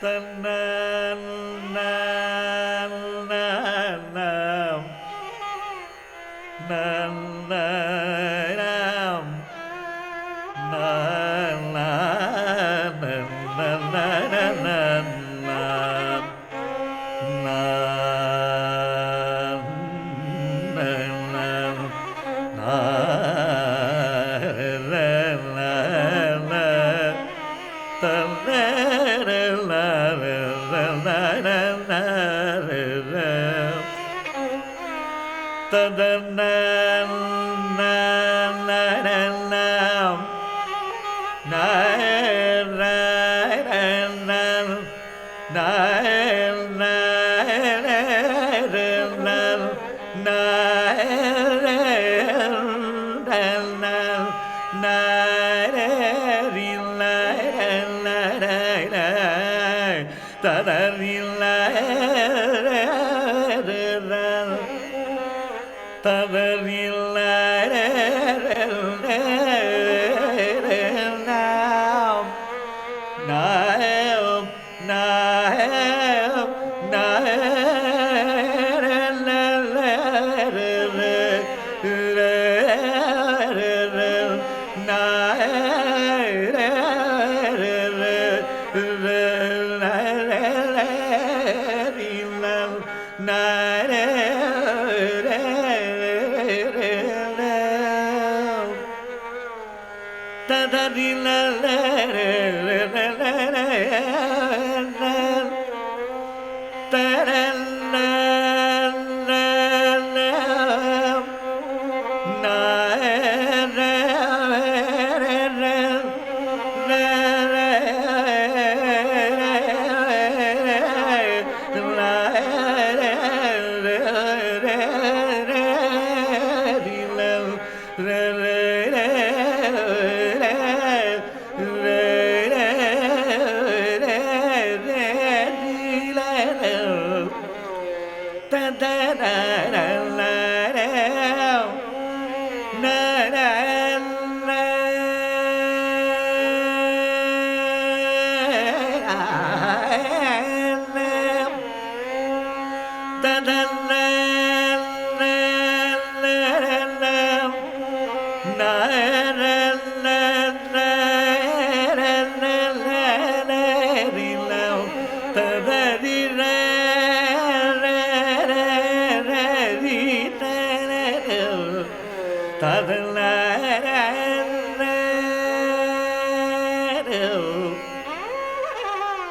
The -na. na na na na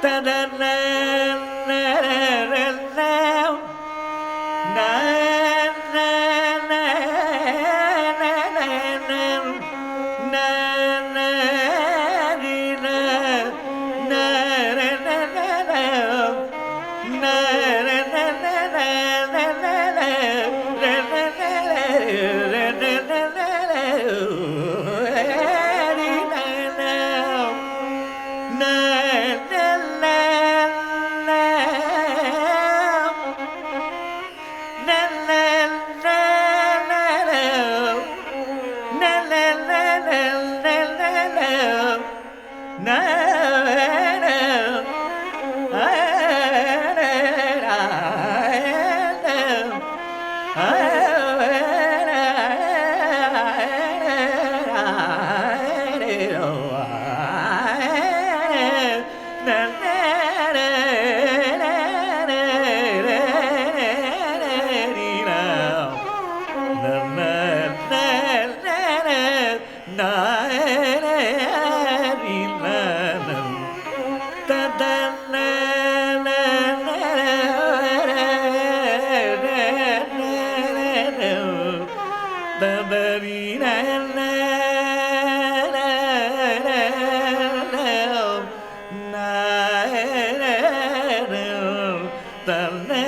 da da da da da da ತಲೆ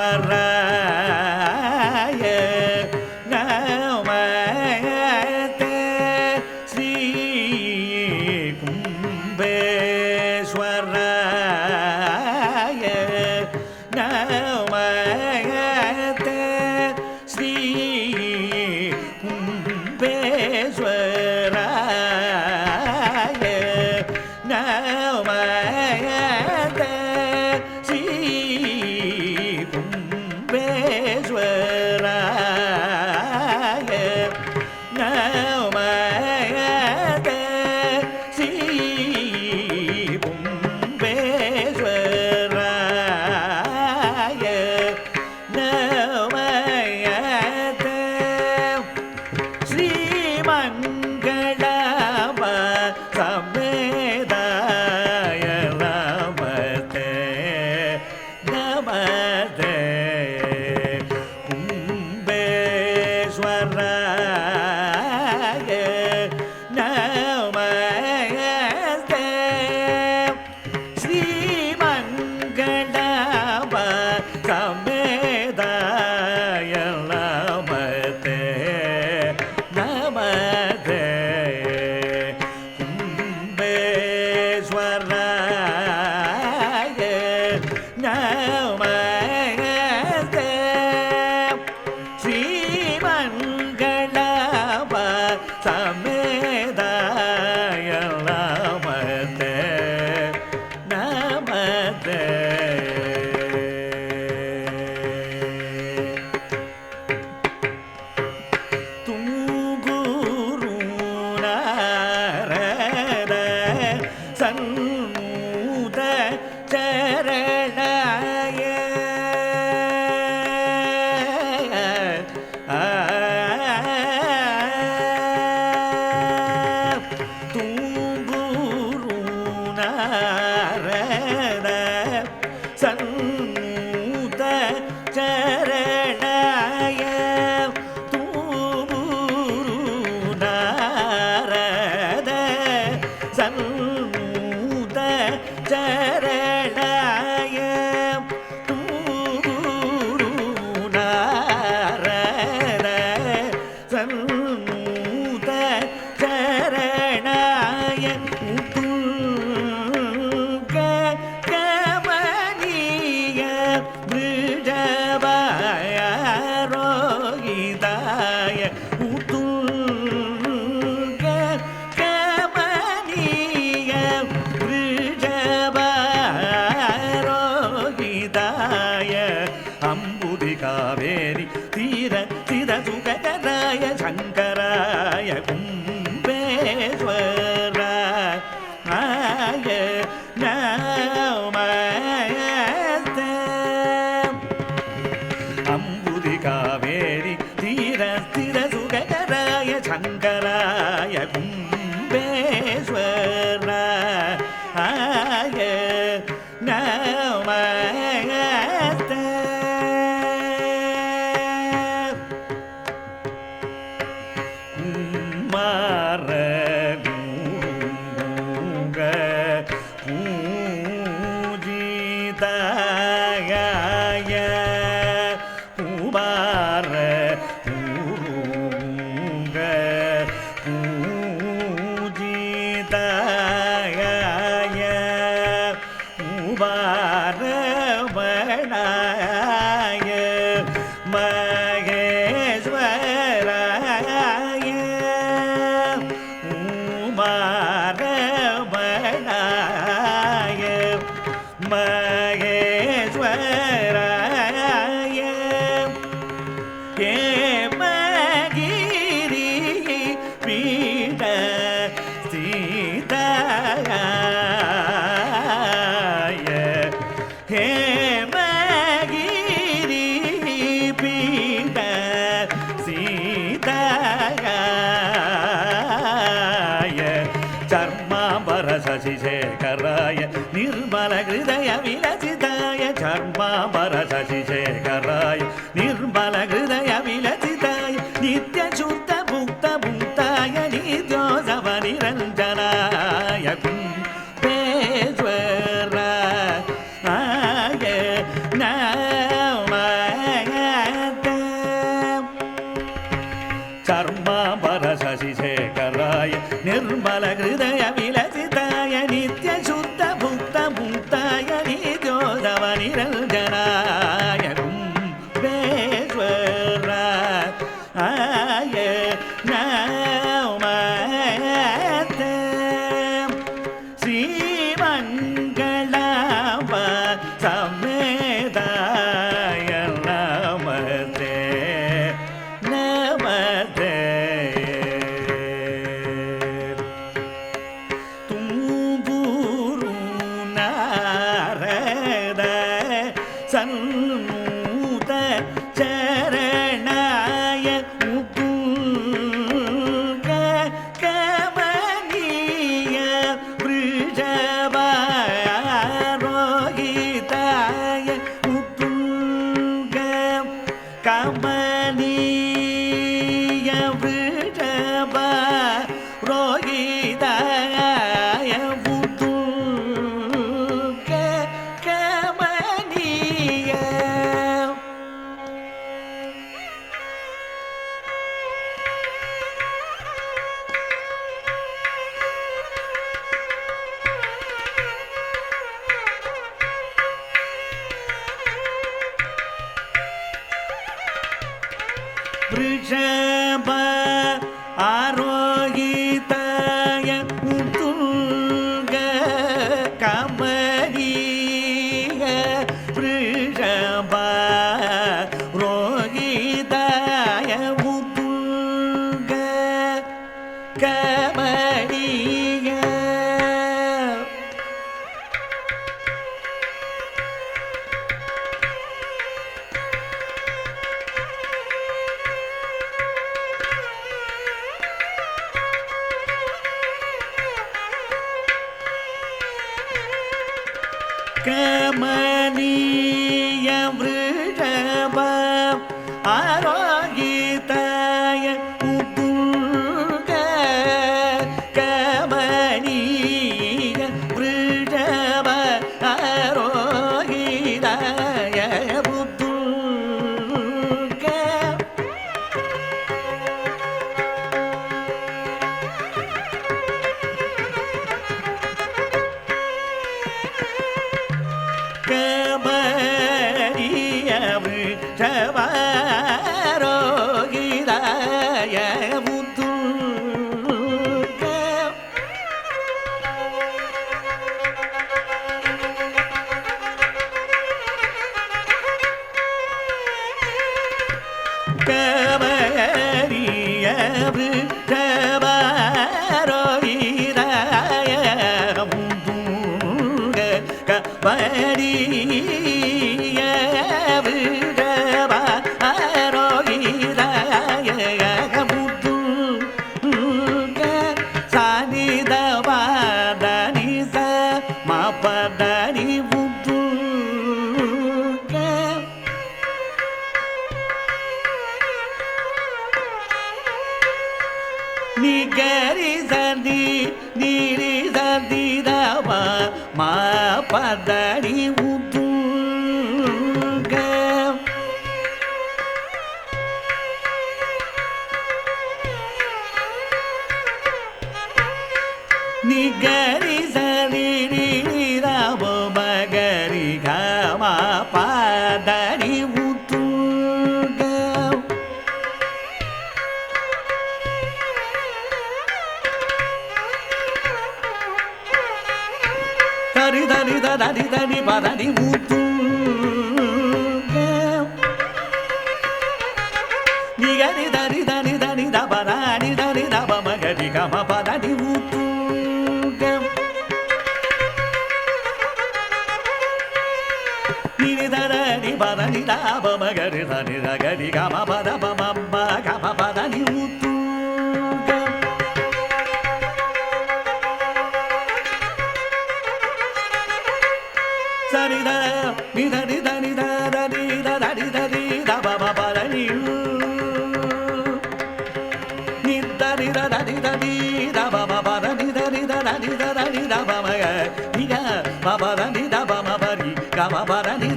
errar. Shri சங்கராய கும்பேஸ்வர். சர்மாபர சசிசேகராய நிர்மல ஹிருதய விலசிதாய சர்மாபர சசிசேகராய நிர்மல தேவா பதறி பரதி ஊத்தும் நிகரி தரி தனி தனி தபராணி தனி தப மகரி கம பரதி ஊத்தும் நிதரி பரனி தாப மகரி தனி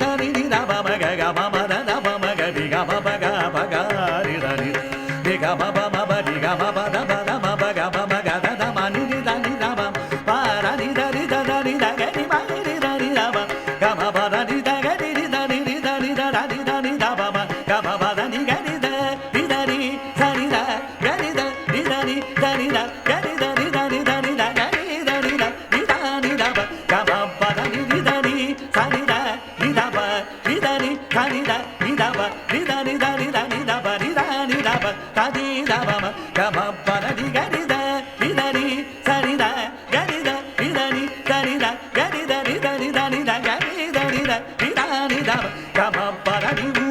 ధరి ధమ గ మమ ధమ గ గ మమ గ பரணி